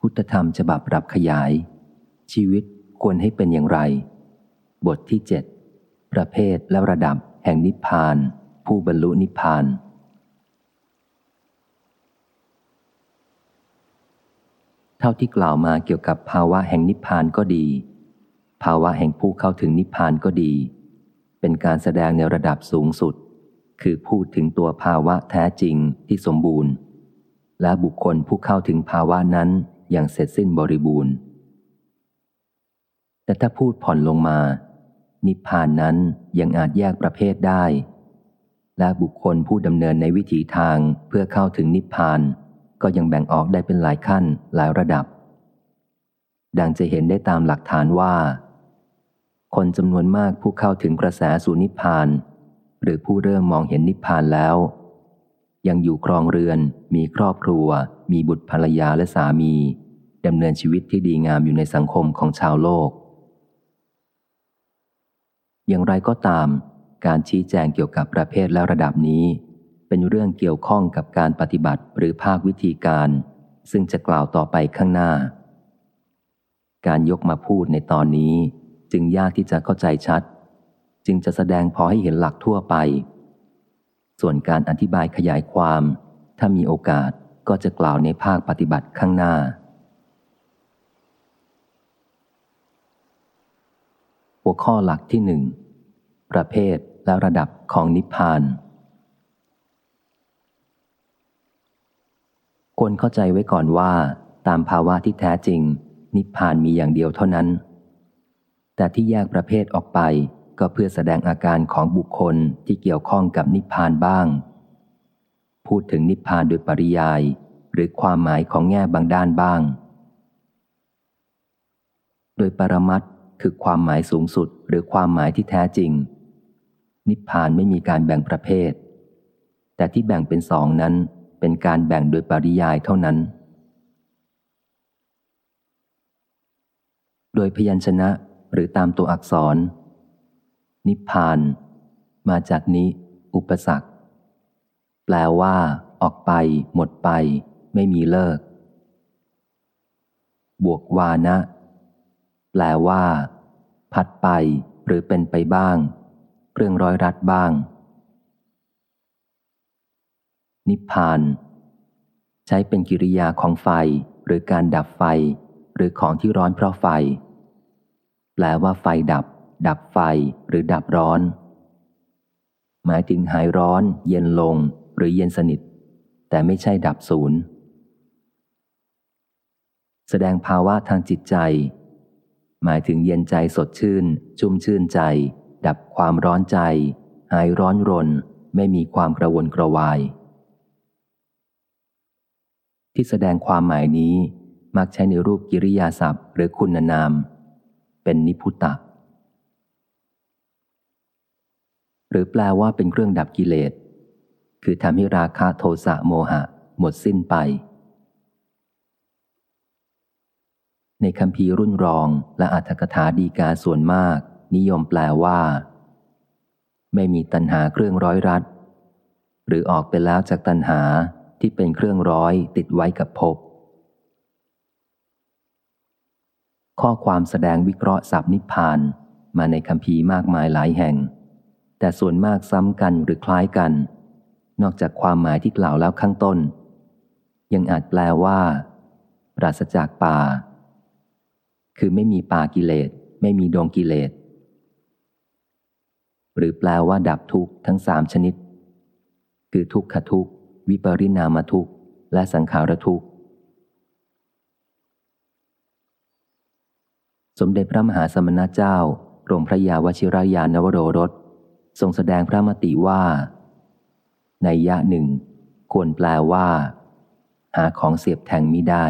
พุทธธรรมฉบับปรับขยาย ชีวิตควรให้เป็นอย่างไร บทที่เจ็ดประเภทและระดับแห่งนิพพาน ผู้บรรลุนิพพาน เท่าที่กล่าวมาเกี่ยวกับภาวะแห่งนิพพานก็ดี ภาวะแห่งผู้เข้าถึงนิพพานก็ดี เป็นการแสดงในระดับสูงสุด คือพูดถึงตัวภาวะแท้จริงที่สมบูรณ์และบุคคลผู้เข้าถึงภาวะนั้น อย่างเสร็จสิ้นบริบูรณ์ แต่ถ้าพูดผ่อนลงมา นิพพานนั้นยังอาจแยกประเภทได้ และบุคคลผู้ดำเนินในวิถีทางเพื่อเข้าถึงนิพพาน ก็ยังแบ่งออกได้เป็นหลายขั้นหลายระดับ ดังจะเห็นได้ตามหลักฐานว่า คนจำนวนมากผู้เข้าถึงกระแสสู่นิพพาน หรือผู้เริ่มมองเห็นนิพพานแล้วยังอยู่ครองเรือน มีครอบครัว มีบุตรภรรยาและสามี ดำเนินชีวิตที่ดีงามอยู่ในสังคมของชาวโลก อย่างไรก็ตาม การชี้แจงเกี่ยวกับประเภทและระดับนี้ เป็นเรื่องเกี่ยวข้องกับการปฏิบัติหรือภาควิธีการ ซึ่งจะกล่าวต่อไปข้างหน้า การยกมาพูดในตอนนี้ จึงยากที่จะเข้าใจชัด จึงจะแสดงพอให้เห็นหลักทั่วไป ส่วนการอธิบายขยายความ ถ้ามีโอกาสก็จะกล่าวในภาคปฏิบัติข้างหน้า หัวข้อหลักที่หนึ่งประเภทและระดับของนิพพาน ควรเข้าใจไว้ก่อนว่าตามภาวะที่แท้จริง นิพพานมีอย่างเดียวเท่านั้น แต่ที่แยกประเภทออกไปก็เพื่อแสดงอาการของบุคคลที่เกี่ยวข้องกับนิพพานบ้าง พูดถึงนิพพานโดยปริยาย หรือความหมายของแง่บางด้านบ้าง โดยปรมัต คือความหมายสูงสุดหรือความหมายที่แท้จริง นิพพานไม่มีการแบ่งประเภท แต่ที่แบ่งเป็นสองนั้นเป็นการแบ่งโดยปริยายเท่านั้น โดยพยัญชนะหรือตามตัวอักษร นิพพาน มาจากนี้ อุปสรรค แปลว่า ออกไป หมดไป ไม่มีเลิก บวกวานะ แปลว่า พัดไปหรือเป็นไปบ้างเรื่องร้อยรัดบ้าง นิพพาน ใช้เป็นกิริยาของไฟ หรือการดับไฟ หรือของที่ร้อนเพราะไฟ แปลว่าไฟดับ ดับไฟหรือดับร้อน หมายถึงหายร้อน เย็นลง หรือเย็นสนิท แต่ไม่ใช่ดับศูนย์แสดงภาวะทางจิตใจ หมายถึงเย็นใจสดชื่น ชุ่มชื่นใจ ดับความร้อนใจ หายร้อนรน ไม่มีความกระวนกระวาย ที่แสดงความหมายนี้มักใช้ในรูปกิริยาศัพท์หรือคุณนาม เป็นนิพุตะหรือแปลว่าเป็นเครื่องดับกิเลส คือทำให้ราคะโทสะโมหะ หมดสิ้นไป ในคำพีรุ่นรองและอัธกถาดีกาส่วนมาก นิยมแปลว่า ไม่มีตัณหาเครื่องร้อยรัด หรือออกไปแล้วจากตัณหาที่เป็นเครื่องร้อยติดไว้กับภพข้อความแสดงวิเคราะห์สับนิพพานมาในคำพีมากมายหลายแห่ง แต่ส่วนมากซ้ำกันหรือคล้ายกัน นอกจากความหมายที่กล่าวแล้วข้างต้น ยังอาจแปลว่า ปราศจากป่า คือไม่มีปากิเลส ไม่มีดวงกิเลส หรือแปลว่าดับทุกข์ทั้งสามชนิด คือทุกขทุกข์วิปริณามทุกข์และสังขารทุกข์สมเด็จพระมหาสมณเจ้ากรมพระยาวชิรายานวโรรสทรงแสดงพระมติว่า ในยะหนึ่ง ควรแปลว่า หาของเสียบแทงมิได้